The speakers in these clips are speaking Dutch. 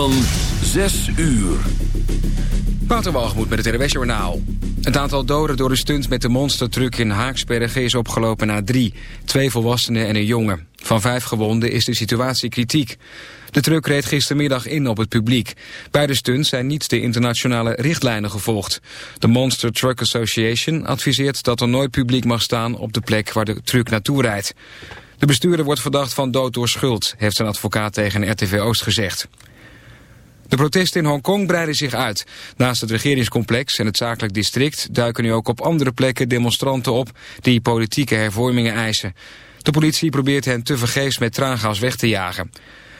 van 6 uur. Waterwalgemoed met het RWS Journaal. Het aantal doden door de stunt met de monstertruck in Haaksbergen is opgelopen naar drie. Twee volwassenen en een jongen. Van vijf gewonden is de situatie kritiek. De truck reed gistermiddag in op het publiek. Bij de stunt zijn niet de internationale richtlijnen gevolgd. De Monster Truck Association adviseert dat er nooit publiek mag staan op de plek waar de truck naartoe rijdt. De bestuurder wordt verdacht van dood door schuld, heeft zijn advocaat tegen RTV Oost gezegd. De protesten in Hongkong breiden zich uit. Naast het regeringscomplex en het zakelijk district duiken nu ook op andere plekken demonstranten op die politieke hervormingen eisen. De politie probeert hen tevergeefs met traangas weg te jagen.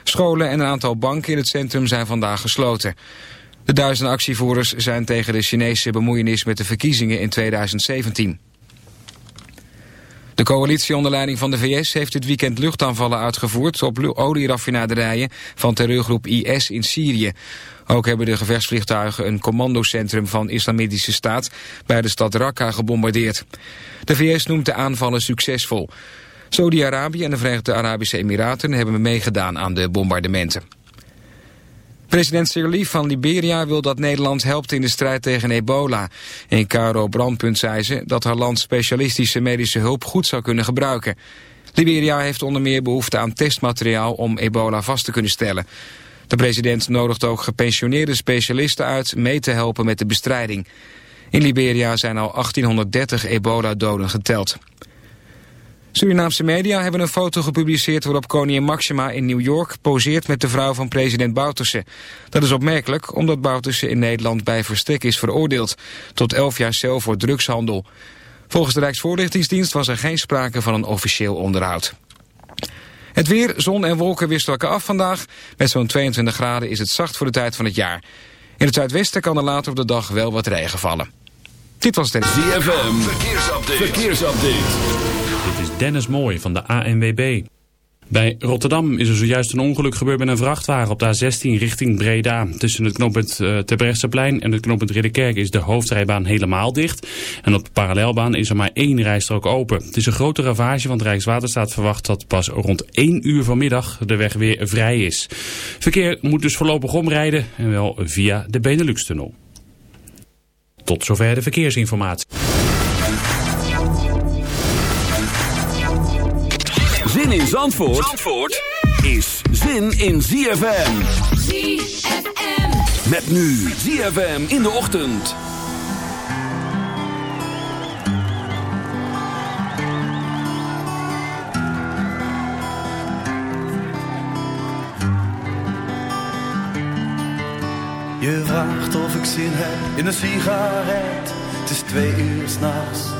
Scholen en een aantal banken in het centrum zijn vandaag gesloten. De duizenden actievoerders zijn tegen de Chinese bemoeienis met de verkiezingen in 2017. De coalitie onder leiding van de VS heeft dit weekend luchtaanvallen uitgevoerd op olieraffinaderijen van terreurgroep IS in Syrië. Ook hebben de gevechtsvliegtuigen een commandocentrum van Islamitische Staat bij de stad Raqqa gebombardeerd. De VS noemt de aanvallen succesvol. Saudi-Arabië en de Verenigde Arabische Emiraten hebben meegedaan aan de bombardementen. President Sirleaf van Liberia wil dat Nederland helpt in de strijd tegen ebola. In Caro Brandpunt zei ze dat haar land specialistische medische hulp goed zou kunnen gebruiken. Liberia heeft onder meer behoefte aan testmateriaal om ebola vast te kunnen stellen. De president nodigt ook gepensioneerde specialisten uit mee te helpen met de bestrijding. In Liberia zijn al 1830 ebola-doden geteld. Surinaamse media hebben een foto gepubliceerd waarop koningin Maxima in New York poseert met de vrouw van president Bouterse. Dat is opmerkelijk omdat Bouterse in Nederland bij verstek is veroordeeld tot 11 jaar cel voor drugshandel. Volgens de Rijksvoorlichtingsdienst was er geen sprake van een officieel onderhoud. Het weer, zon en wolken wisselen elkaar af vandaag. Met zo'n 22 graden is het zacht voor de tijd van het jaar. In het zuidwesten kan er later op de dag wel wat regen vallen. Dit was de ZFM, verkeersupdate. verkeersupdate. Dennis Mooij van de ANWB. Bij Rotterdam is er zojuist een ongeluk gebeurd met een vrachtwagen op de A16 richting Breda. Tussen het knooppunt uh, Terbrechtseplein en het knooppunt Ridderkerk is de hoofdrijbaan helemaal dicht. En op de parallelbaan is er maar één rijstrook open. Het is een grote ravage, want Rijkswaterstaat verwacht dat pas rond 1 uur vanmiddag de weg weer vrij is. Verkeer moet dus voorlopig omrijden en wel via de Benelux-tunnel. Tot zover de verkeersinformatie. Zin in Zandvoort, Zandvoort is zin in ZFM. ZFM. Met nu ZFM in de ochtend. Je vraagt of ik zin heb in een sigaret. Het is twee uur s'nachts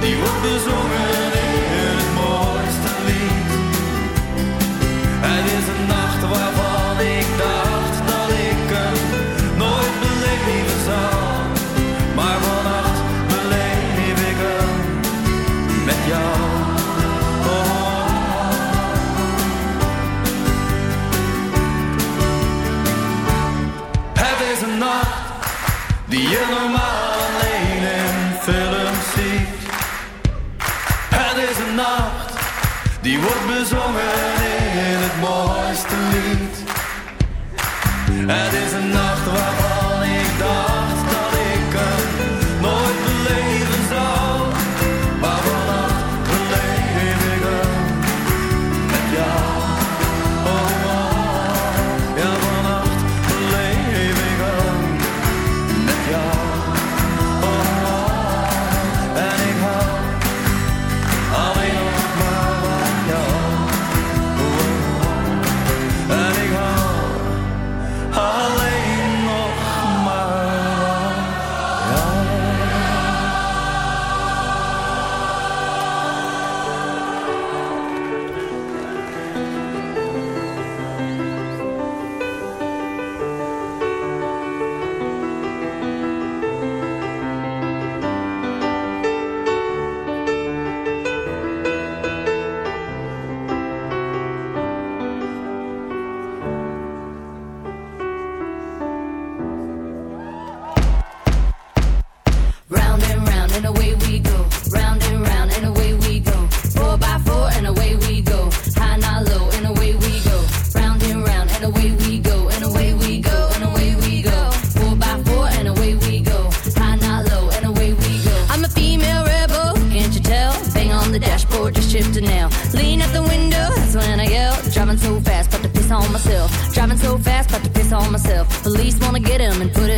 The earth is die wordt bezongen. myself. Driving so fast, about to piss on myself. Police wanna get him and put it.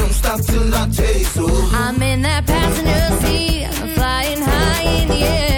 stop till I taste. Oh. I'm in that passenger seat, flying high in the air.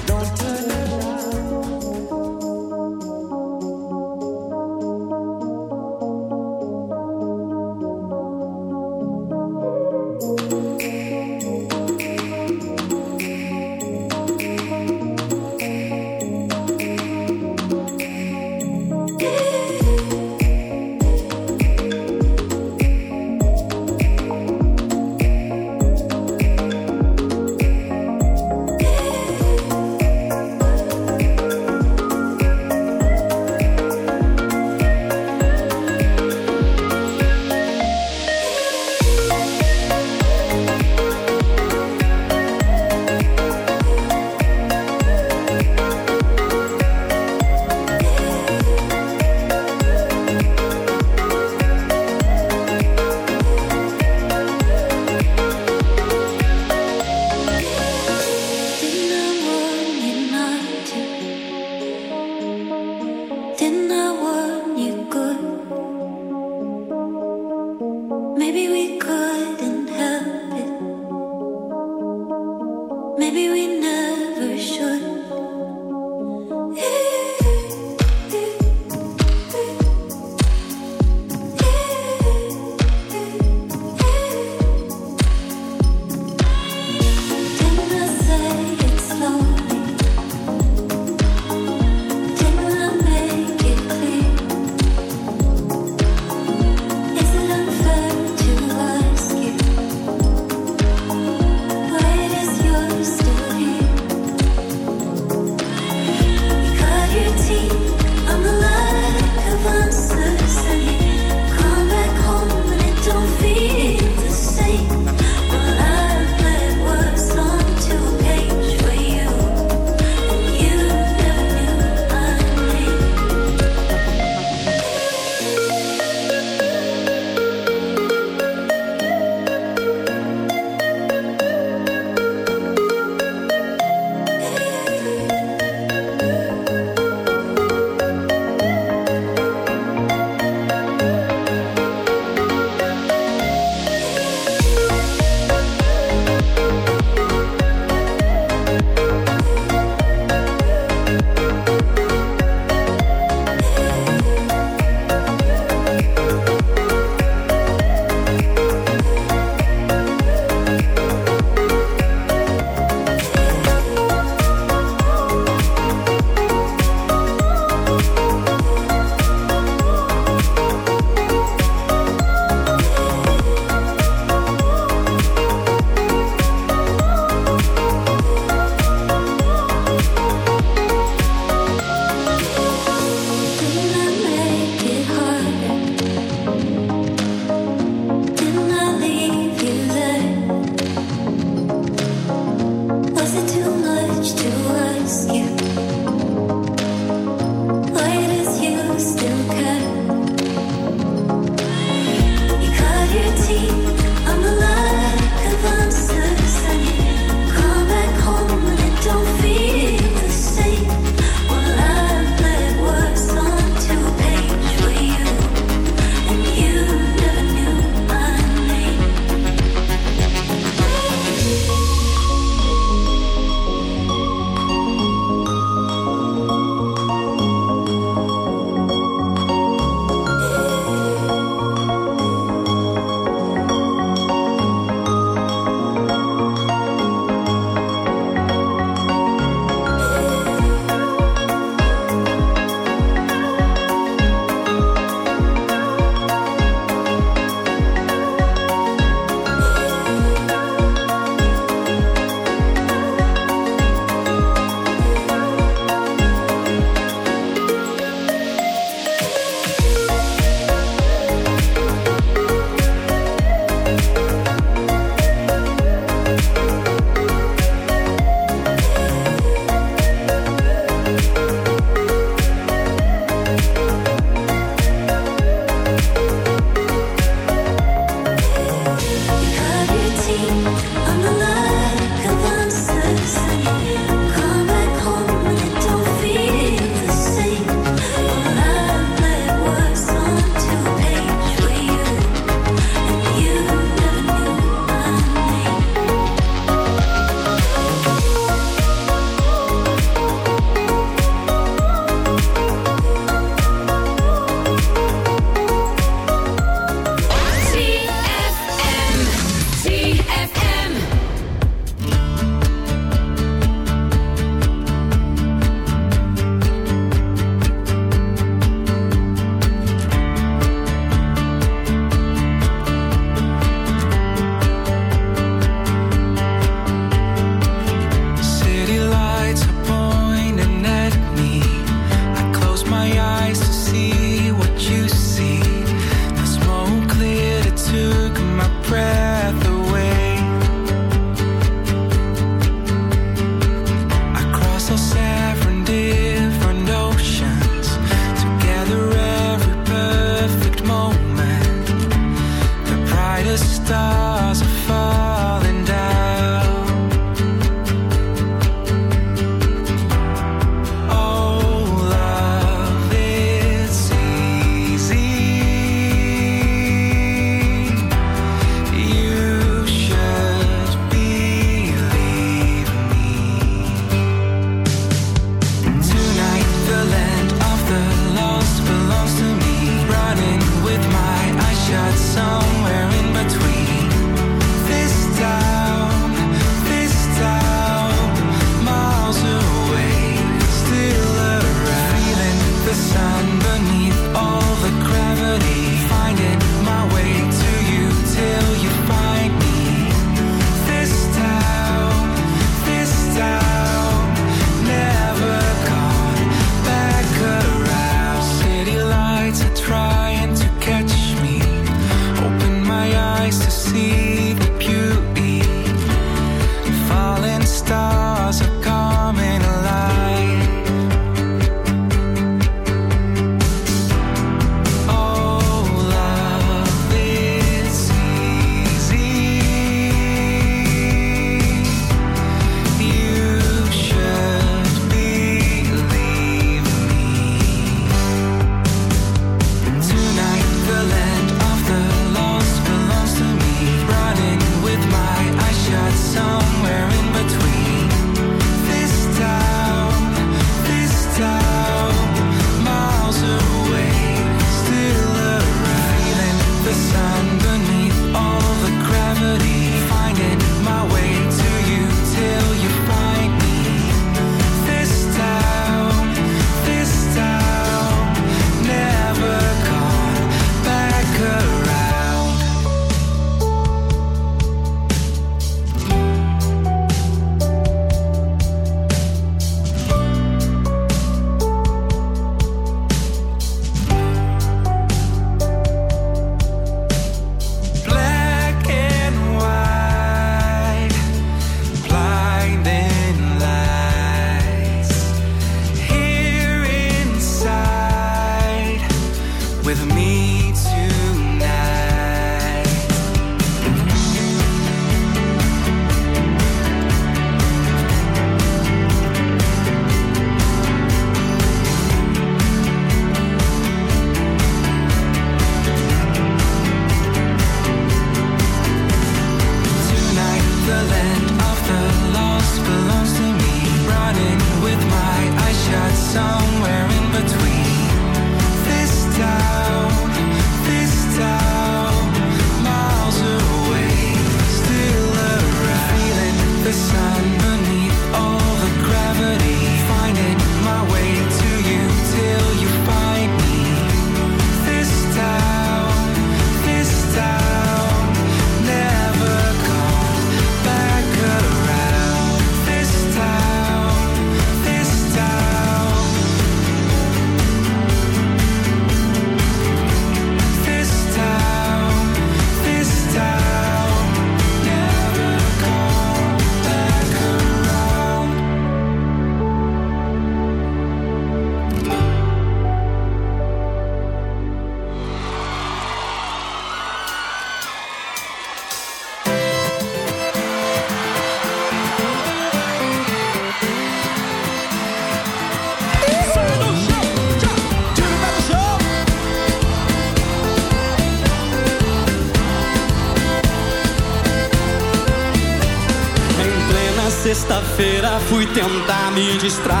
tentar me distrair.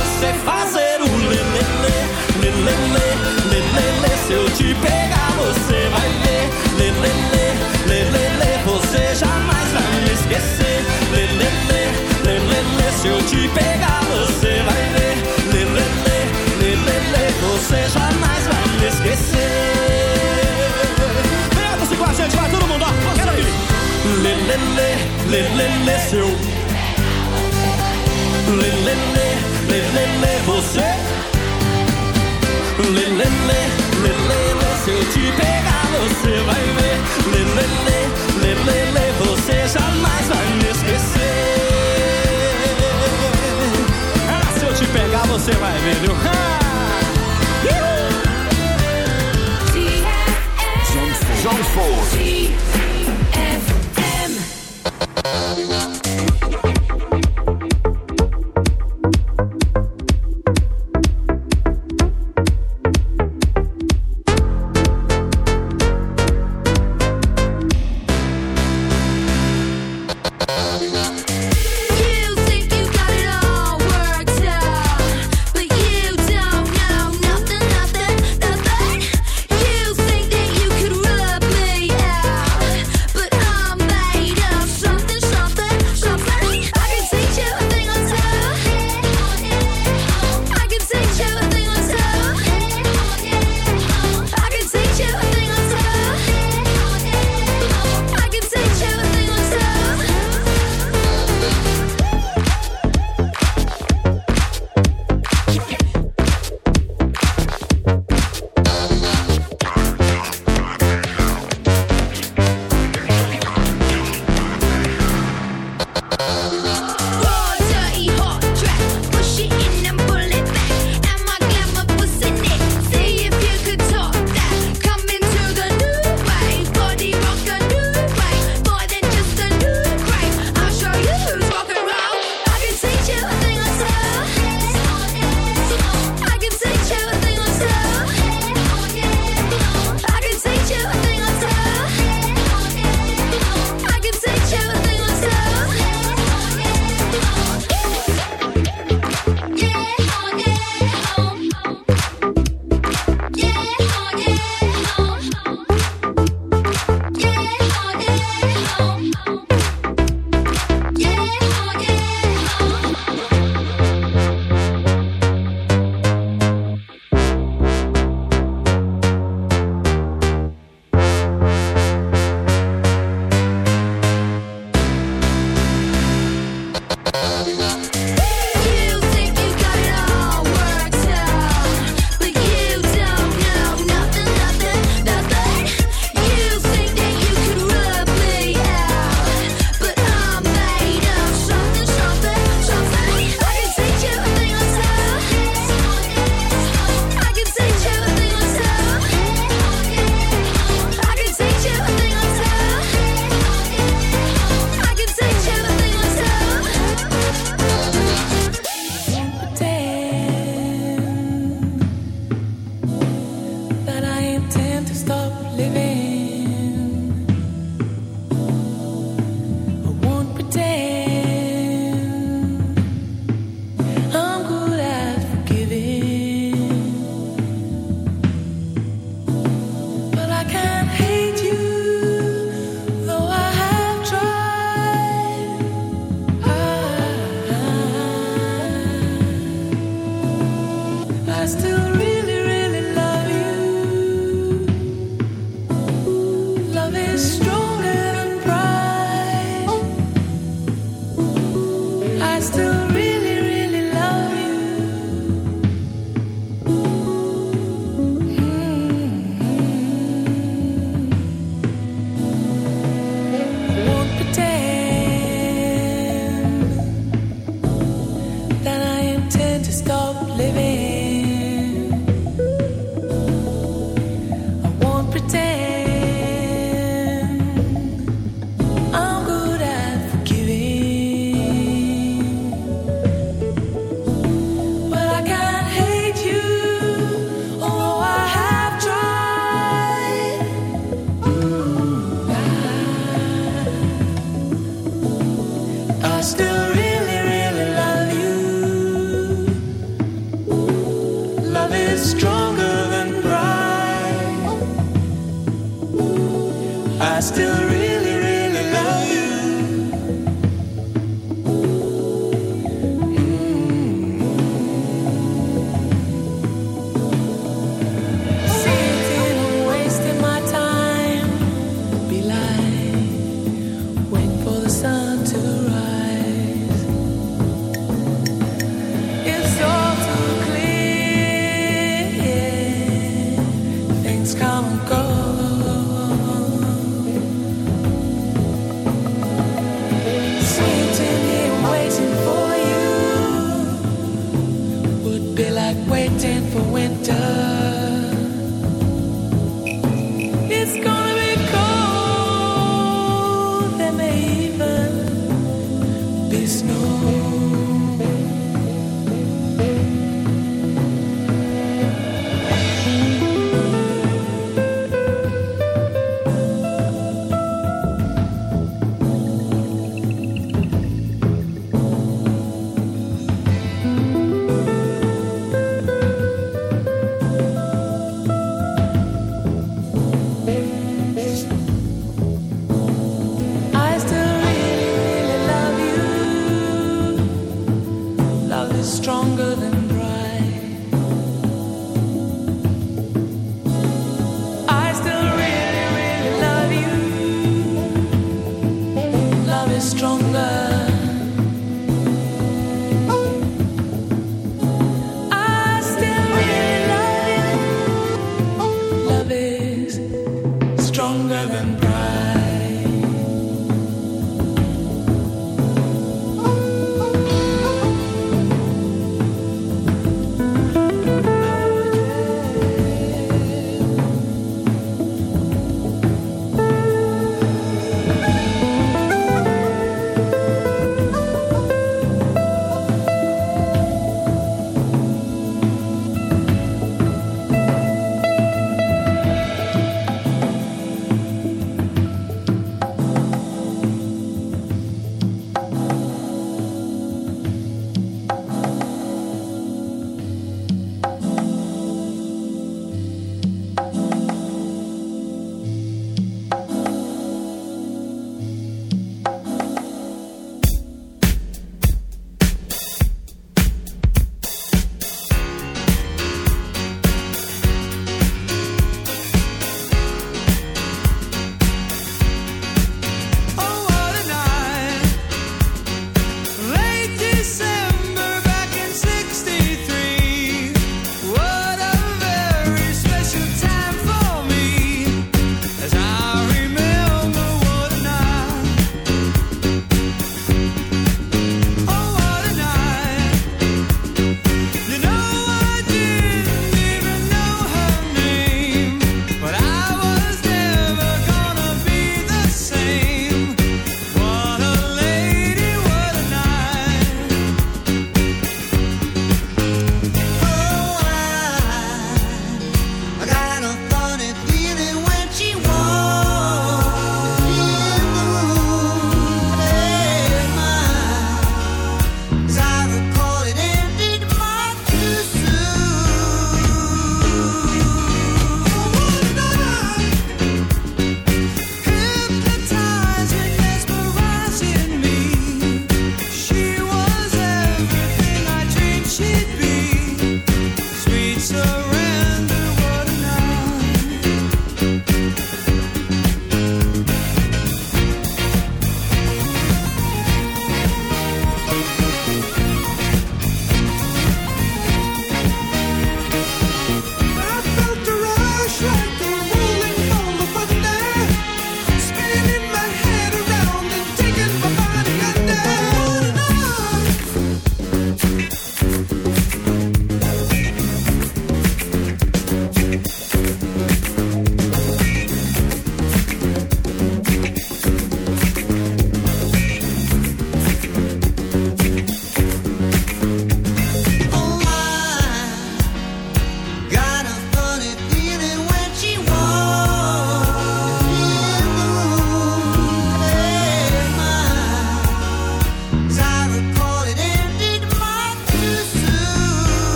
lê, lê, lê, seu. Lê, lê, lê, lê, lê, lê, você. Lê, lê, lê, lê, lê, lê, se eu te pegar, você vai ver. Lê, lê, lê, lê, lê, lê, você jamais vai me esquecer. Ah, se eu te pegar, você vai ver, viu? Ah! John Ford.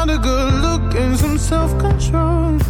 Not a good look and some self control.